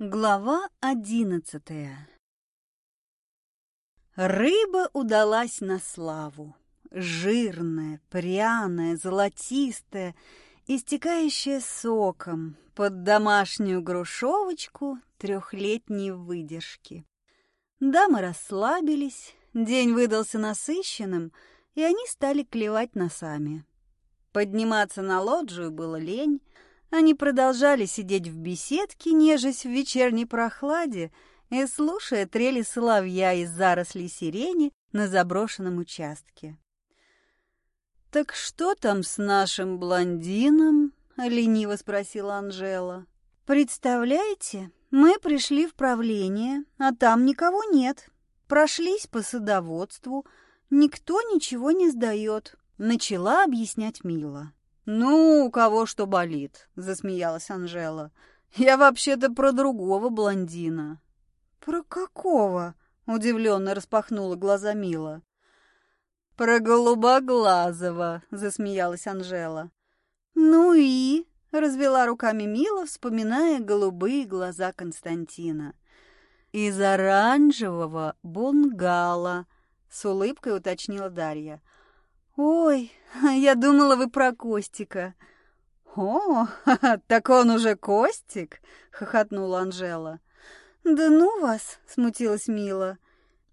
Глава одиннадцатая Рыба удалась на славу. Жирная, пряная, золотистая, истекающая соком под домашнюю грушевочку трехлетней выдержки. Дамы расслабились, день выдался насыщенным, и они стали клевать носами. Подниматься на лоджию было лень, они продолжали сидеть в беседке, нежесть в вечерней прохладе и слушая трели соловья из зарослей сирени на заброшенном участке. «Так что там с нашим блондином?» — лениво спросила Анжела. «Представляете, мы пришли в правление, а там никого нет. Прошлись по садоводству, никто ничего не сдает», — начала объяснять Мила. «Ну, у кого что болит», — засмеялась Анжела. «Я вообще-то про другого блондина». «Про какого?» — удивленно распахнула глаза Мила. «Про голубоглазого», — засмеялась Анжела. «Ну и?» — развела руками Мила, вспоминая голубые глаза Константина. «Из оранжевого бунгала», — с улыбкой уточнила Дарья. «Ой, я думала, вы про Костика». «О, так он уже Костик?» — хохотнула Анжела. «Да ну вас!» — смутилась Мила.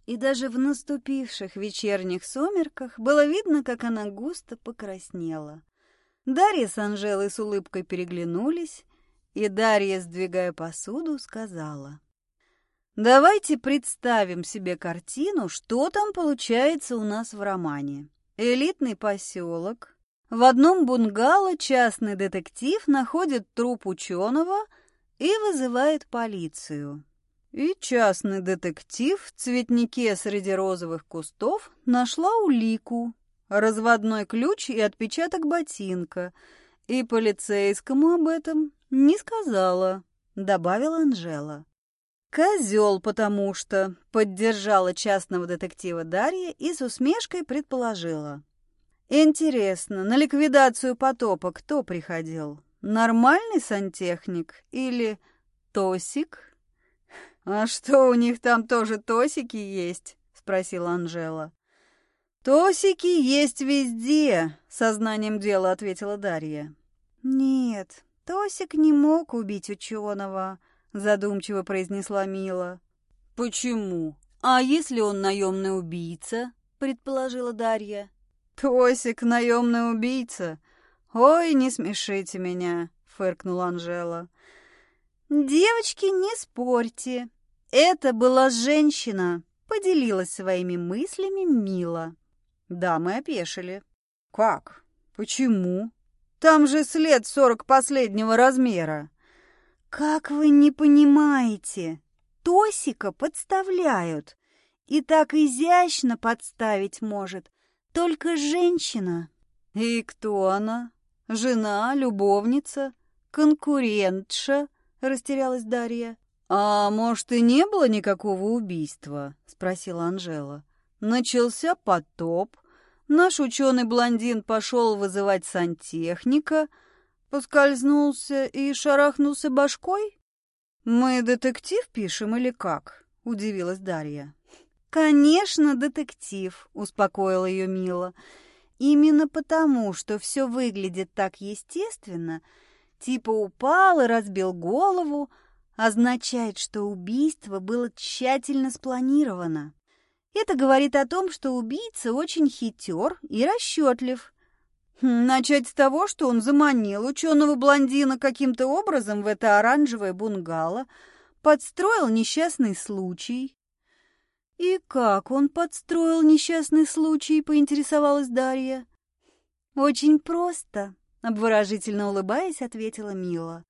И даже в наступивших вечерних сумерках было видно, как она густо покраснела. Дарья с Анжелой с улыбкой переглянулись, и Дарья, сдвигая посуду, сказала. «Давайте представим себе картину, что там получается у нас в романе. Элитный поселок. В одном бунгало частный детектив находит труп ученого и вызывает полицию. И частный детектив в цветнике среди розовых кустов нашла улику, разводной ключ и отпечаток ботинка, и полицейскому об этом не сказала, добавила Анжела. «Козел, потому что...» — поддержала частного детектива Дарья и с усмешкой предположила. «Интересно, на ликвидацию потопа кто приходил? Нормальный сантехник или Тосик?» «А что, у них там тоже Тосики есть?» — спросила Анжела. «Тосики есть везде», — сознанием дела ответила Дарья. «Нет, Тосик не мог убить ученого», задумчиво произнесла Мила. Почему? А если он наемный убийца? предположила Дарья. Тосик наемный убийца. Ой, не смешите меня, фыркнула Анжела. Девочки, не спорьте. Это была женщина, поделилась своими мыслями Мила. Да, мы опешили. Как? Почему? Там же след сорок последнего размера. «Как вы не понимаете? Тосика подставляют. И так изящно подставить может только женщина». «И кто она? Жена, любовница, конкурентша?» — растерялась Дарья. «А может, и не было никакого убийства?» — спросила Анжела. «Начался потоп. Наш ученый-блондин пошел вызывать сантехника, Поскользнулся и шарахнулся башкой? Мы детектив пишем или как? Удивилась Дарья. Конечно, детектив, успокоила ее Мила. Именно потому, что все выглядит так естественно, типа упал и разбил голову, означает, что убийство было тщательно спланировано. Это говорит о том, что убийца очень хитер и расчетлив, начать с того, что он заманил ученого блондина каким-то образом в это оранжевое бунгало, подстроил несчастный случай. «И как он подстроил несчастный случай?» — поинтересовалась Дарья. «Очень просто», — обворожительно улыбаясь, ответила Мила.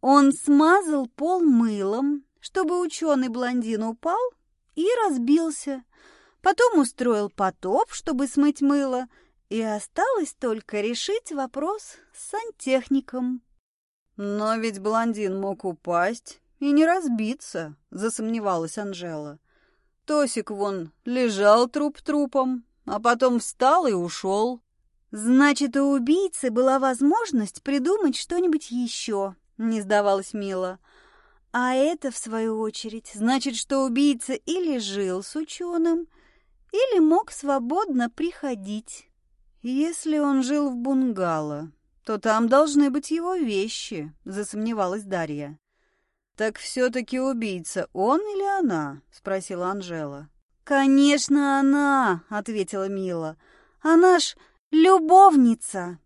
«Он смазал пол мылом, чтобы ученый блондин упал и разбился. Потом устроил потоп, чтобы смыть мыло, и осталось только решить вопрос с сантехником. «Но ведь блондин мог упасть и не разбиться», — засомневалась Анжела. «Тосик вон лежал труп трупом, а потом встал и ушел». «Значит, у убийцы была возможность придумать что-нибудь еще», — не сдавалась Мила. А это, в свою очередь, значит, что убийца или жил с ученым, или мог свободно приходить. Если он жил в бунгало, то там должны быть его вещи, засомневалась Дарья. Так все-таки убийца он или она? спросила Анжела. Конечно, она, ответила Мила. Она ж любовница.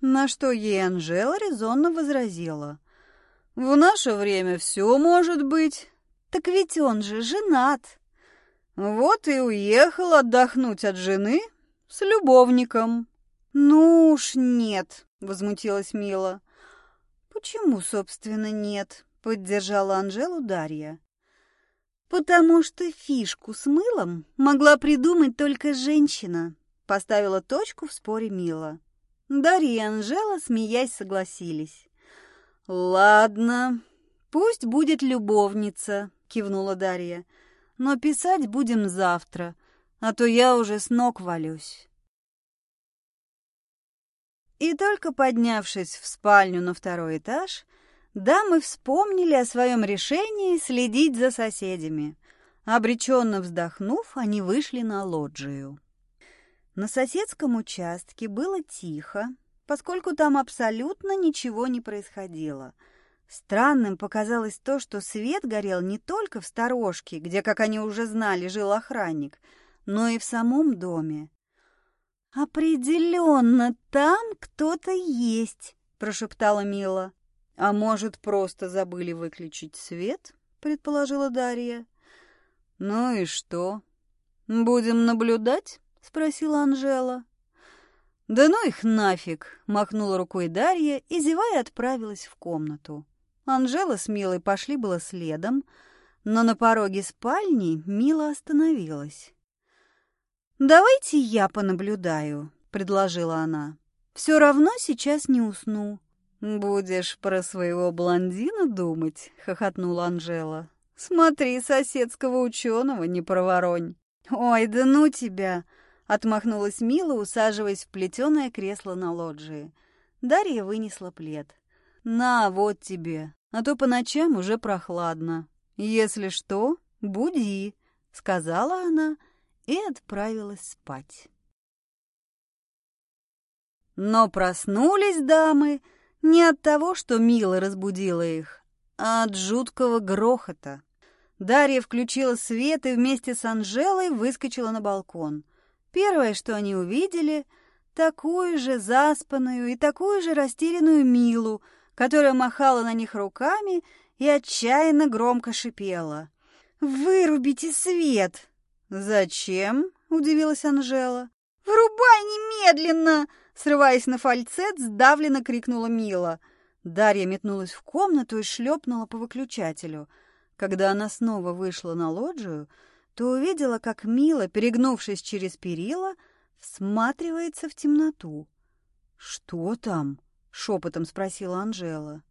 На что ей Анжела резонно возразила. В наше время все может быть. Так ведь он же женат. Вот и уехал отдохнуть от жены с любовником. Ну уж нет, возмутилась Мила. Почему, собственно, нет? Поддержала Анжелу Дарья. Потому что фишку с мылом могла придумать только женщина, поставила точку в споре Мила. Дарья и Анжела, смеясь, согласились. «Ладно, пусть будет любовница», — кивнула Дарья. «Но писать будем завтра, а то я уже с ног валюсь». И только поднявшись в спальню на второй этаж, дамы вспомнили о своем решении следить за соседями. Обреченно вздохнув, они вышли на лоджию. На соседском участке было тихо, поскольку там абсолютно ничего не происходило. Странным показалось то, что свет горел не только в сторожке, где, как они уже знали, жил охранник, но и в самом доме. «Определенно, там кто-то есть», — прошептала Мила. «А может, просто забыли выключить свет?» — предположила Дарья. «Ну и что? Будем наблюдать?» — спросила Анжела. «Да ну их нафиг!» — махнула рукой Дарья и, зевая, отправилась в комнату. Анжела с Милой пошли было следом, но на пороге спальни Мила остановилась. «Давайте я понаблюдаю», — предложила она. «Все равно сейчас не усну». «Будешь про своего блондина думать?» — хохотнула Анжела. «Смотри, соседского ученого не проворонь». «Ой, да ну тебя!» Отмахнулась Мила, усаживаясь в плетеное кресло на лоджии. Дарья вынесла плед. «На, вот тебе, а то по ночам уже прохладно. Если что, буди», — сказала она и отправилась спать. Но проснулись дамы не от того, что Мила разбудила их, а от жуткого грохота. Дарья включила свет и вместе с Анжелой выскочила на балкон — Первое, что они увидели, такую же заспанную и такую же растерянную Милу, которая махала на них руками и отчаянно громко шипела. «Вырубите свет!» «Зачем?» — удивилась Анжела. «Врубай немедленно!» Срываясь на фальцет, сдавленно крикнула Мила. Дарья метнулась в комнату и шлепнула по выключателю. Когда она снова вышла на лоджию, то увидела, как Мила, перегнувшись через перила, всматривается в темноту. «Что там?» — шепотом спросила Анжела.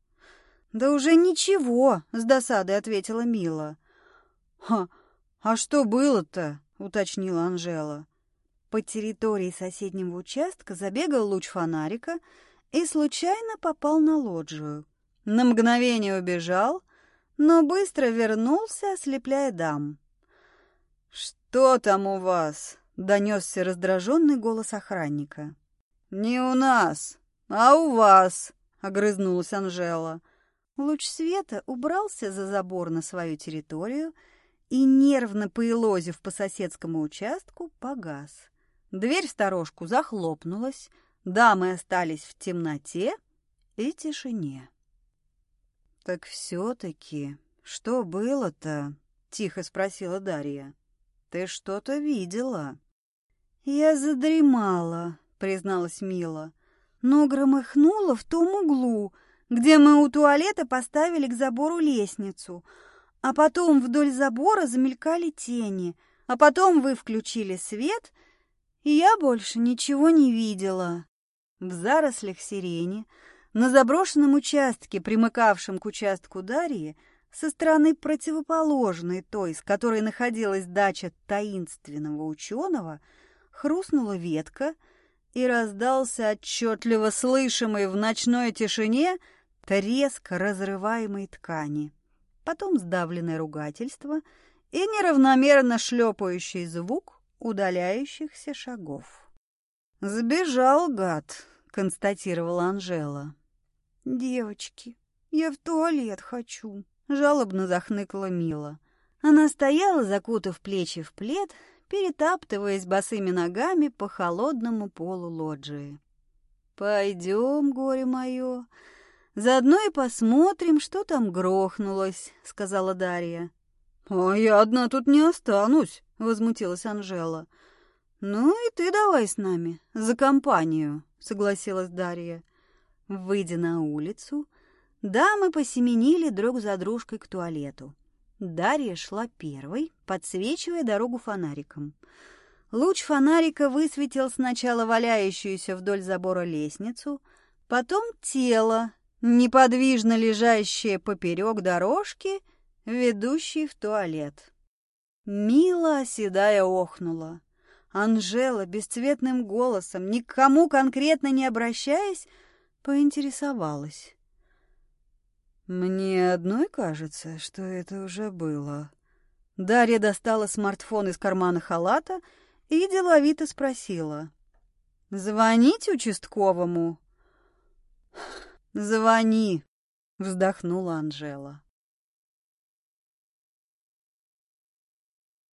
«Да уже ничего», — с досадой ответила Мила. «Ха, а что было-то?» — уточнила Анжела. По территории соседнего участка забегал луч фонарика и случайно попал на лоджию. На мгновение убежал, но быстро вернулся, ослепляя дам. «Что там у вас?» — донесся раздраженный голос охранника. «Не у нас, а у вас!» — огрызнулась Анжела. Луч света убрался за забор на свою территорию и, нервно поелозив по соседскому участку, погас. Дверь в сторожку захлопнулась, дамы остались в темноте и тишине. «Так все-таки что было-то?» — тихо спросила Дарья. Ты что-то видела?» «Я задремала», — призналась Мила, «но громыхнула в том углу, где мы у туалета поставили к забору лестницу, а потом вдоль забора замелькали тени, а потом вы включили свет, и я больше ничего не видела». В зарослях сирени, на заброшенном участке, примыкавшем к участку Дарьи, со стороны противоположной той, с которой находилась дача таинственного ученого, хрустнула ветка и раздался отчетливо слышимый в ночной тишине треск разрываемой ткани. Потом сдавленное ругательство и неравномерно шлепающий звук удаляющихся шагов. «Сбежал, гад», — констатировала Анжела. «Девочки, я в туалет хочу», — жалобно захныкала Мила. Она стояла, закутав плечи в плед, перетаптываясь босыми ногами по холодному полу лоджии. «Пойдем, горе мое, заодно и посмотрим, что там грохнулось», — сказала Дарья. «А я одна тут не останусь», — возмутилась Анжела. «Ну и ты давай с нами, за компанию», — согласилась Дарья. Выйдя на улицу, дамы посеменили друг за дружкой к туалету. Дарья шла первой, подсвечивая дорогу фонариком. Луч фонарика высветил сначала валяющуюся вдоль забора лестницу, потом тело, неподвижно лежащее поперек дорожки, ведущей в туалет. Мила, оседая, охнула. Анжела бесцветным голосом, никому конкретно не обращаясь, поинтересовалась. «Мне одной кажется, что это уже было». Дарья достала смартфон из кармана халата и деловито спросила. «Звонить участковому?» «Звони», — вздохнула Анжела.